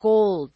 gold